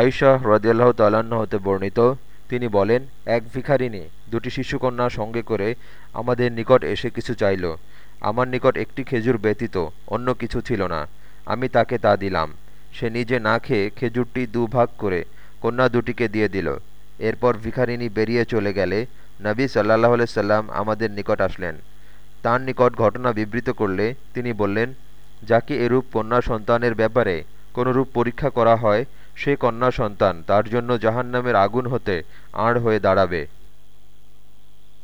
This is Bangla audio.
আয়শা রদিয়াল্লাহ তাল্লাহ্ন হতে বর্ণিত, তিনি বলেন, এক ভিখারিনী দুটি শিশুকন্যা সঙ্গে করে আমাদের নিকট এসে কিছু চাইল। আমার নিকট একটি খেজুর ব্যতীত অন্য কিছু ছিল না। আমি তাকে তা দিলাম। সে নিজে না খেয়ে খেজুরটি দুভাগ করে কন্যা দুটিকে দিয়ে দিল। এরপর ভিখারিনী বেরিয়ে চলে গেলে নবী সাল্লাহ সাল্লাম আমাদের নিকট আসলেন। তার নিকট ঘটনা বিবৃত করলে তিনি বললেন, যাকে এরূপ কন্যা সন্তানের ব্যাপারে কোনরূপ পরীক্ষা করা হয় সে কন্যা সন্তান তার জন্য জাহান্নামের আগুন হতে আড় হয়ে দাঁড়াবে।